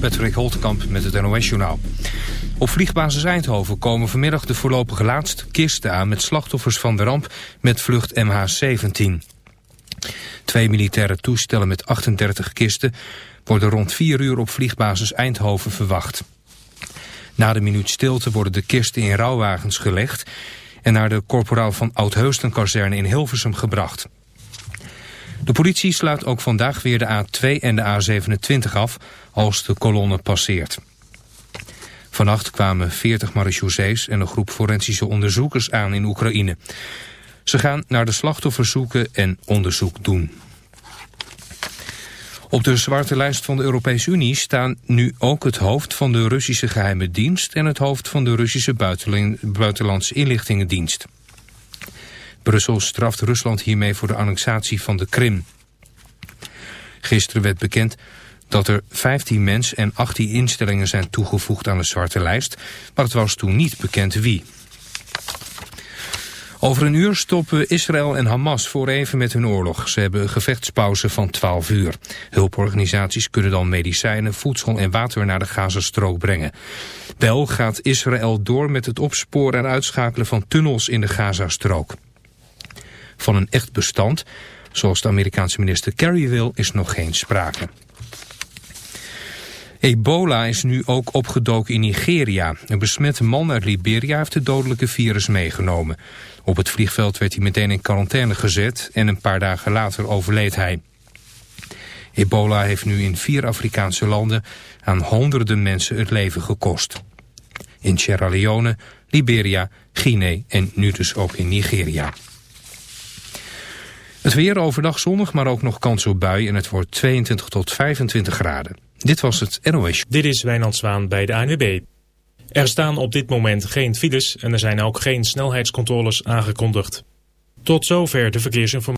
Patrick Holtkamp met het NOS-journaal. Op vliegbasis Eindhoven komen vanmiddag de voorlopige laatste kisten aan... met slachtoffers van de ramp met vlucht MH17. Twee militaire toestellen met 38 kisten... worden rond 4 uur op vliegbasis Eindhoven verwacht. Na de minuut stilte worden de kisten in rouwwagens gelegd... en naar de corporaal van Oudheusden-kazerne in Hilversum gebracht... De politie sluit ook vandaag weer de A2 en de A27 af als de kolonne passeert. Vannacht kwamen 40 marechaussees en een groep forensische onderzoekers aan in Oekraïne. Ze gaan naar de slachtoffers zoeken en onderzoek doen. Op de zwarte lijst van de Europese Unie staan nu ook het hoofd van de Russische geheime dienst en het hoofd van de Russische buitenlandse inlichtingendienst. Brussel straft Rusland hiermee voor de annexatie van de Krim. Gisteren werd bekend dat er 15 mens en 18 instellingen zijn toegevoegd aan de zwarte lijst, maar het was toen niet bekend wie. Over een uur stoppen Israël en Hamas voor even met hun oorlog. Ze hebben een gevechtspauze van 12 uur. Hulporganisaties kunnen dan medicijnen, voedsel en water naar de Gazastrook brengen. Wel gaat Israël door met het opsporen en uitschakelen van tunnels in de Gazastrook. Van een echt bestand, zoals de Amerikaanse minister Kerry wil, is nog geen sprake. Ebola is nu ook opgedoken in Nigeria. Een besmette man uit Liberia heeft het dodelijke virus meegenomen. Op het vliegveld werd hij meteen in quarantaine gezet en een paar dagen later overleed hij. Ebola heeft nu in vier Afrikaanse landen aan honderden mensen het leven gekost. In Sierra Leone, Liberia, Guinea en nu dus ook in Nigeria. Het weer overdag zonnig, maar ook nog kans op bui en het wordt 22 tot 25 graden. Dit was het NOS. Dit is Wijnand Zwaan bij de ANWB. Er staan op dit moment geen files en er zijn ook geen snelheidscontroles aangekondigd. Tot zover de verkeersinformatie.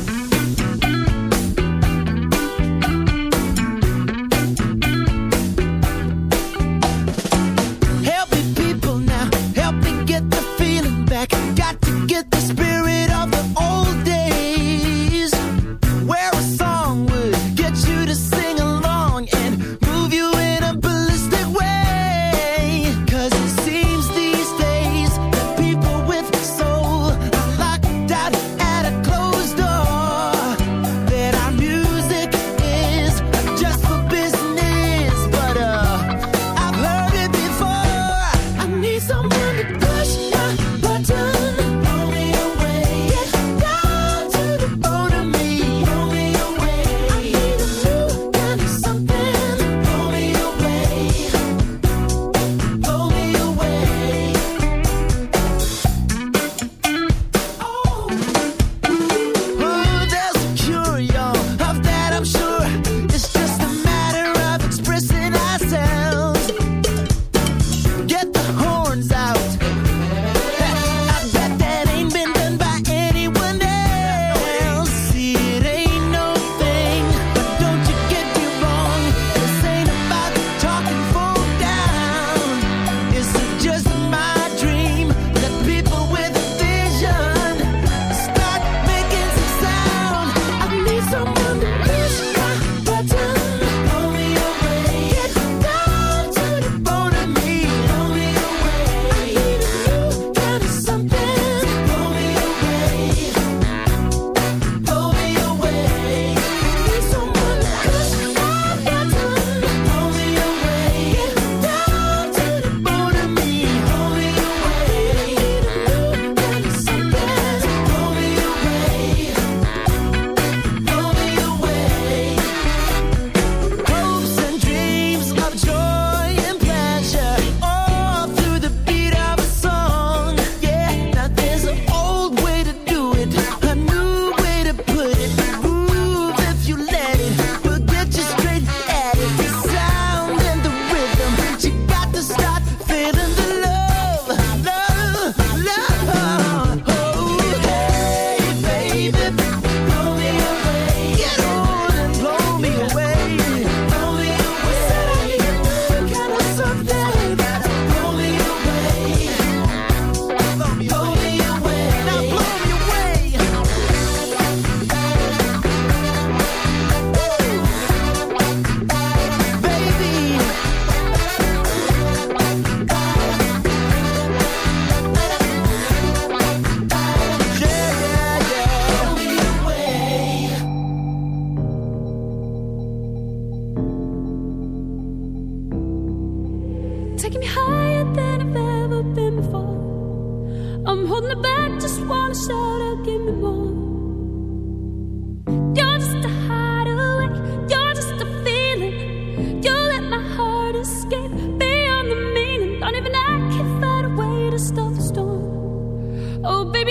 To stop the storm. Oh, baby,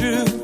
true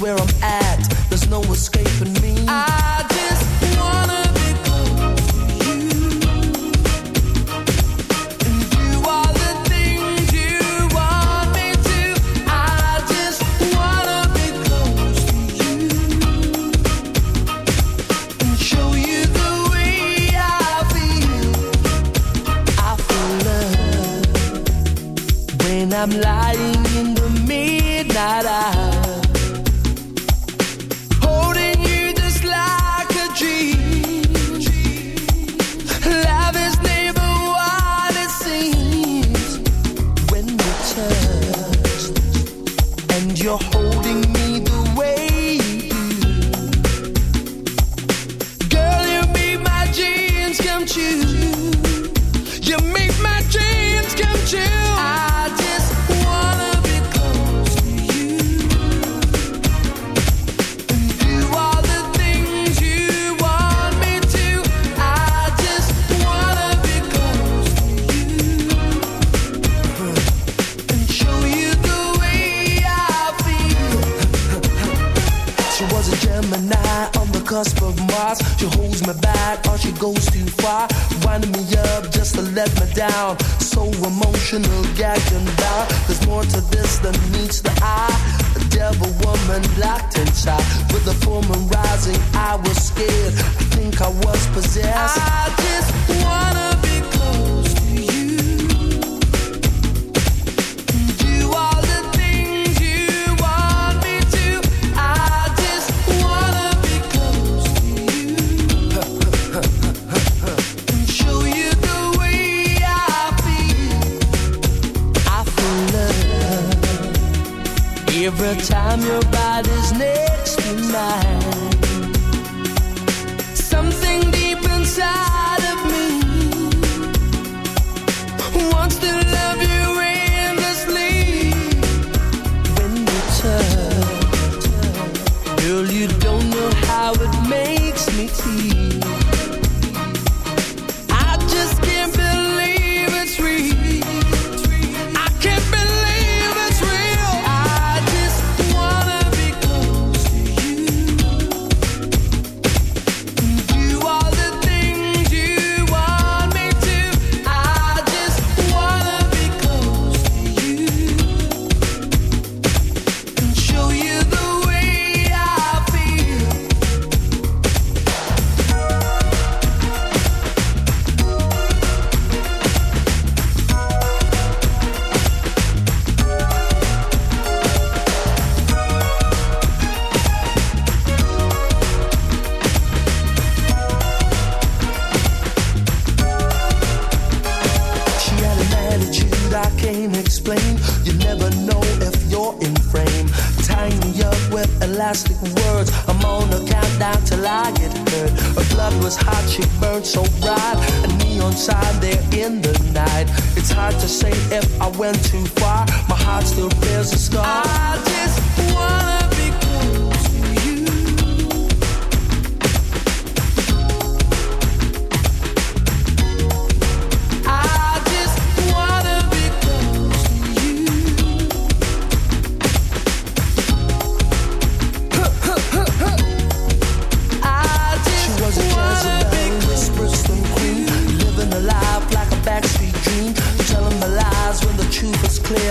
where I'm at. There's no escaping me. I just wanna be close to you. And you are the things you want me to. I just wanna be close to you. And show you the way I feel. I feel love when I'm lying I was scared. I think I was possessed. I just wanna be close to you. Do all the things you want me to. I just wanna be close to you. and show you the way I feel. I feel love every time your body's next to mine. inside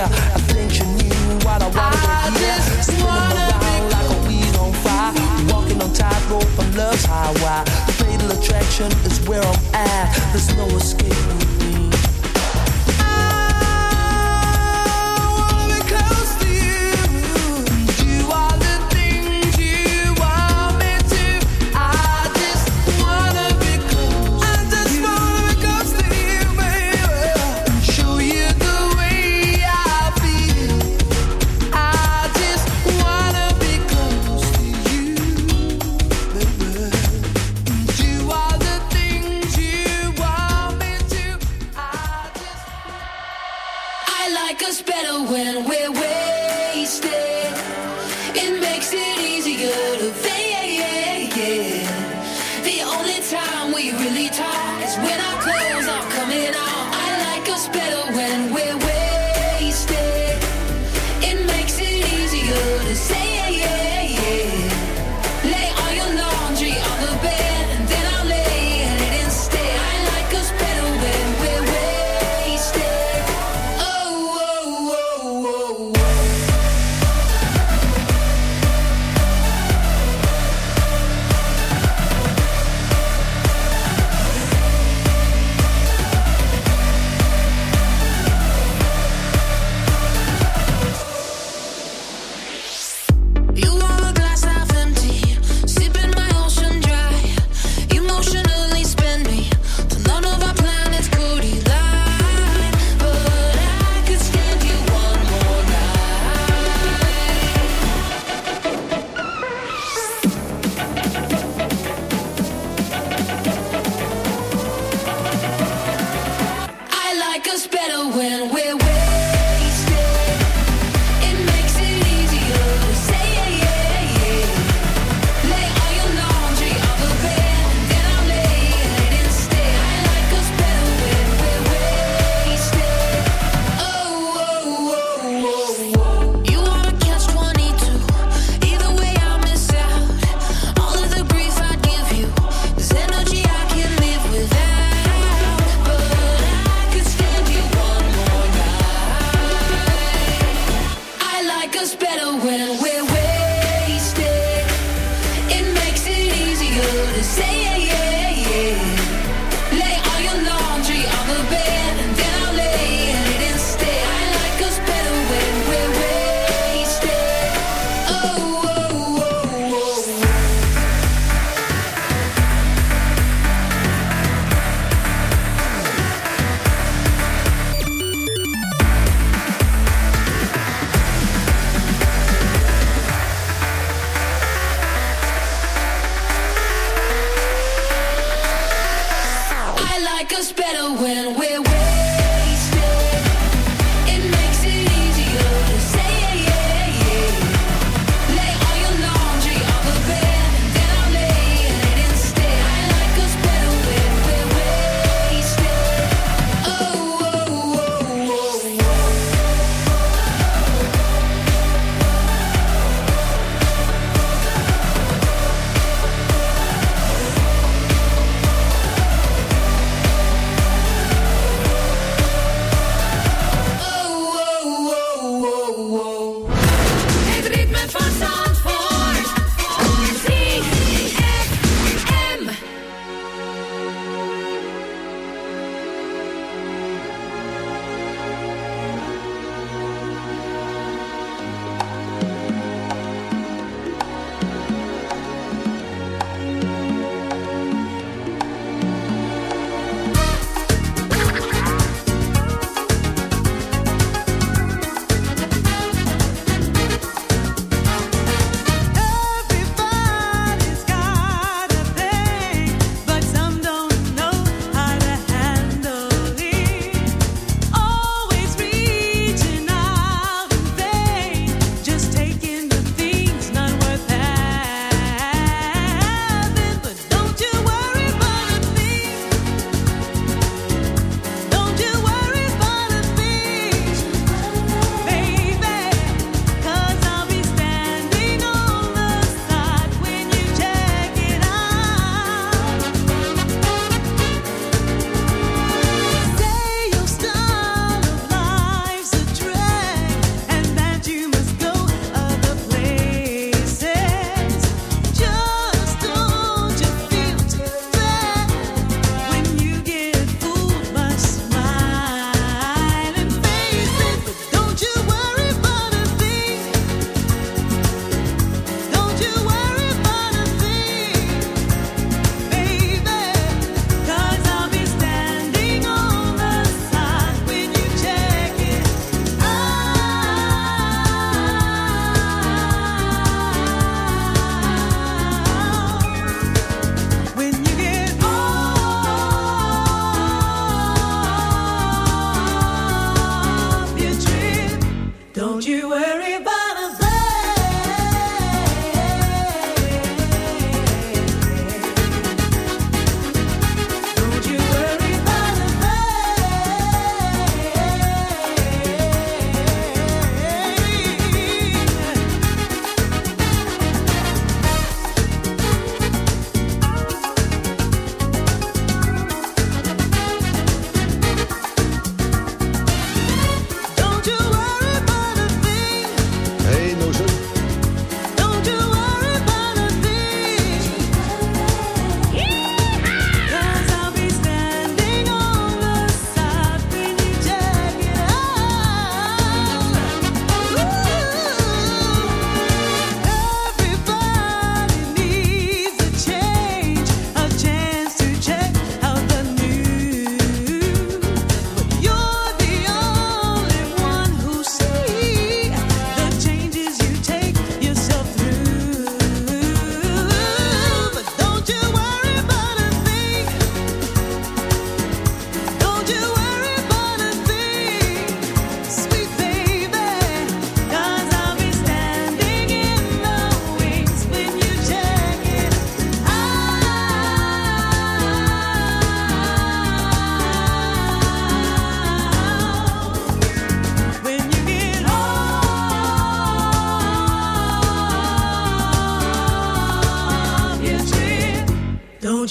I think you knew what I wanted I to hear. Spinning around like a wheel on fire. Walking on tightrope on love's highway. The fatal attraction is where I'm at. There's no escape.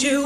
you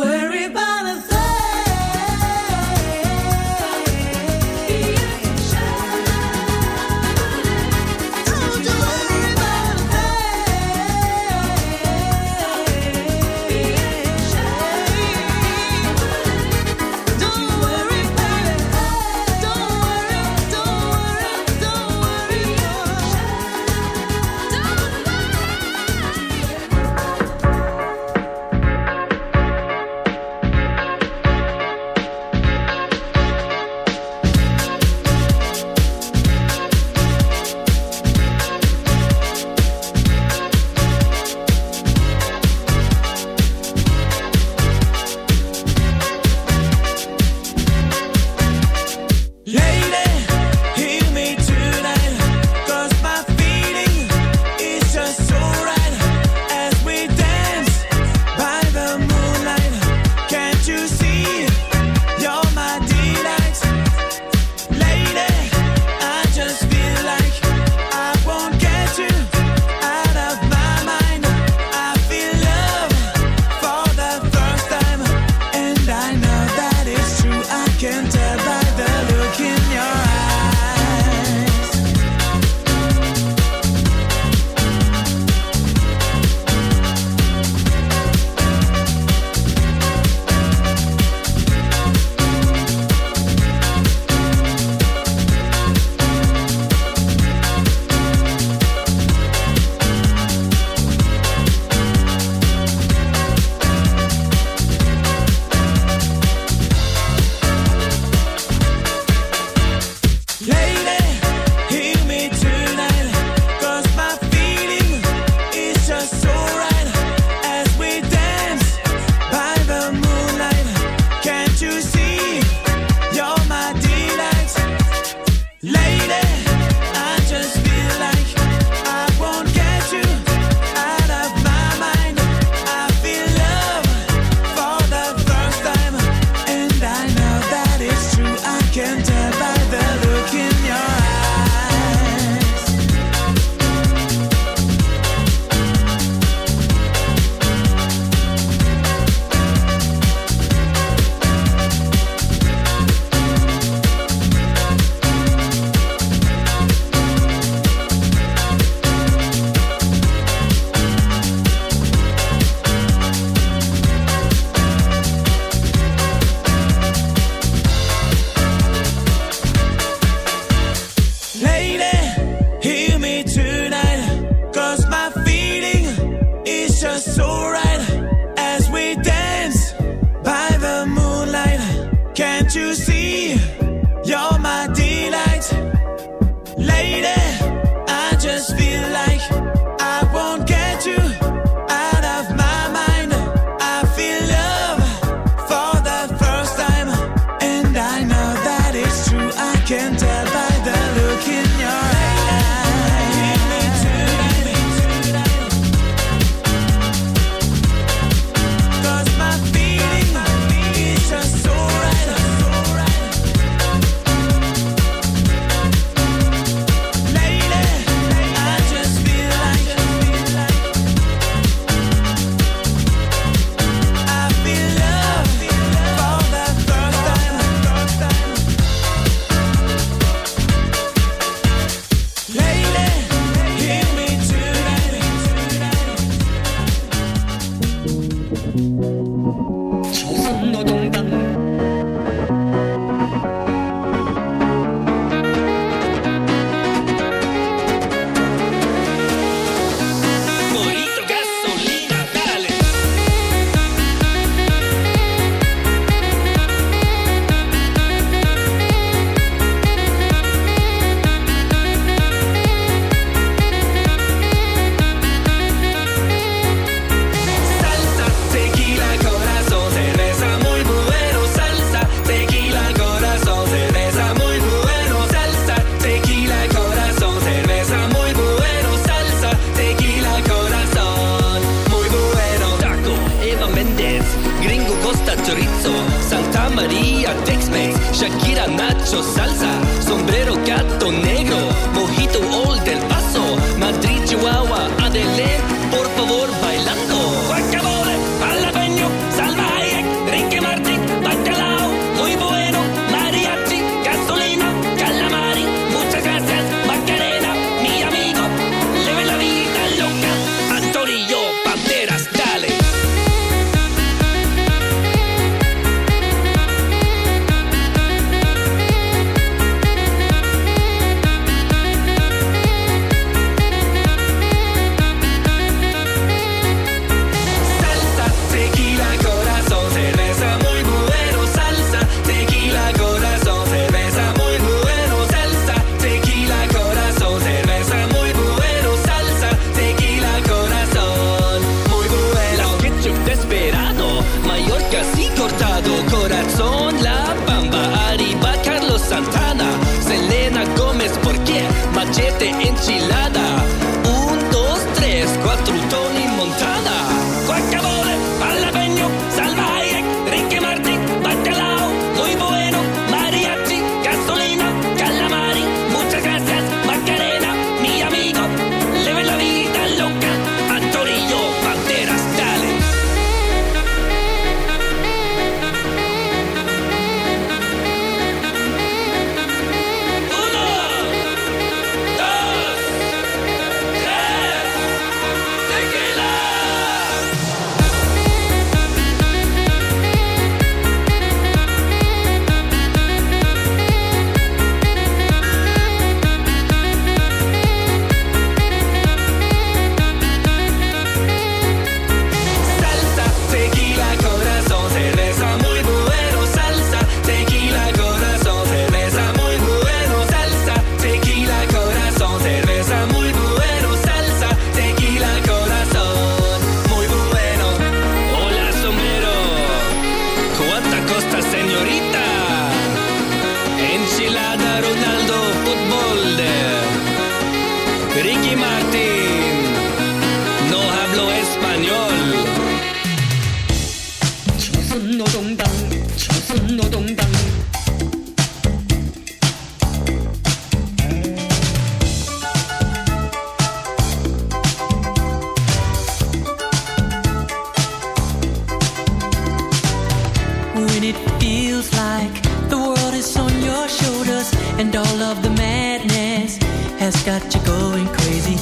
got you going crazy.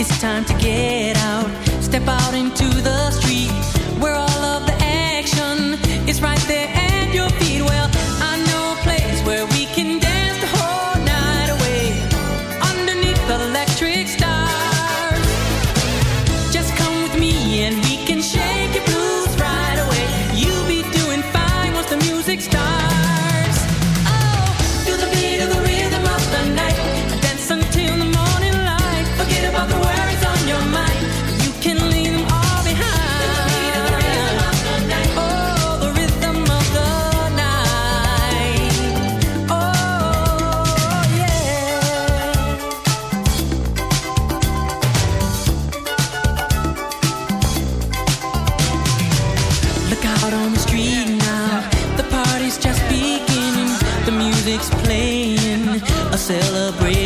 It's time to get out, step out into the street. We're all